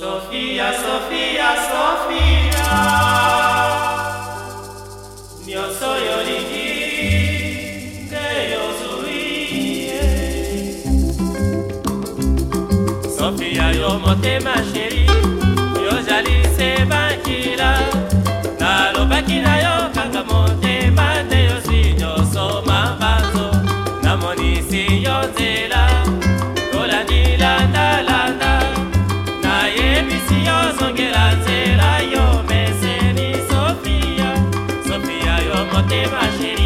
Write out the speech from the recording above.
Sofia, Sofia, Sofia. Nyonso yolingi nde yozwi ye Sofia yo motema chéri の小手走